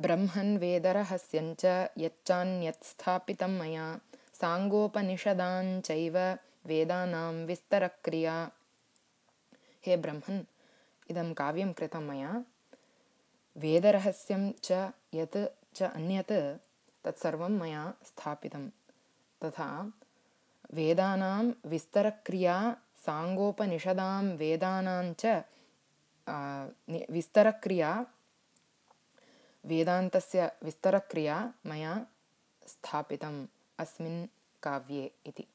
ब्रह्मन् वेदरहस्यञ्च यच्चान्यत् स्थापितं मया साङ्गोपनिषदाञ्चैव वेदानां विस्तरक्रिया। हे ब्रह्मन् इदं काव्यं कृतं मया। वेदरहस्यं च यत् च अन्यत् तत्सर्वं मया स्थापितं। तथा वेदानां विस्तरक्रिया साङ्गोपनिषदां वेदानाञ्च विस्तरक्रिया वेदान्तस्य विस्तरक्रिया मया स्थापितम् अस्मिन् काव्ये इति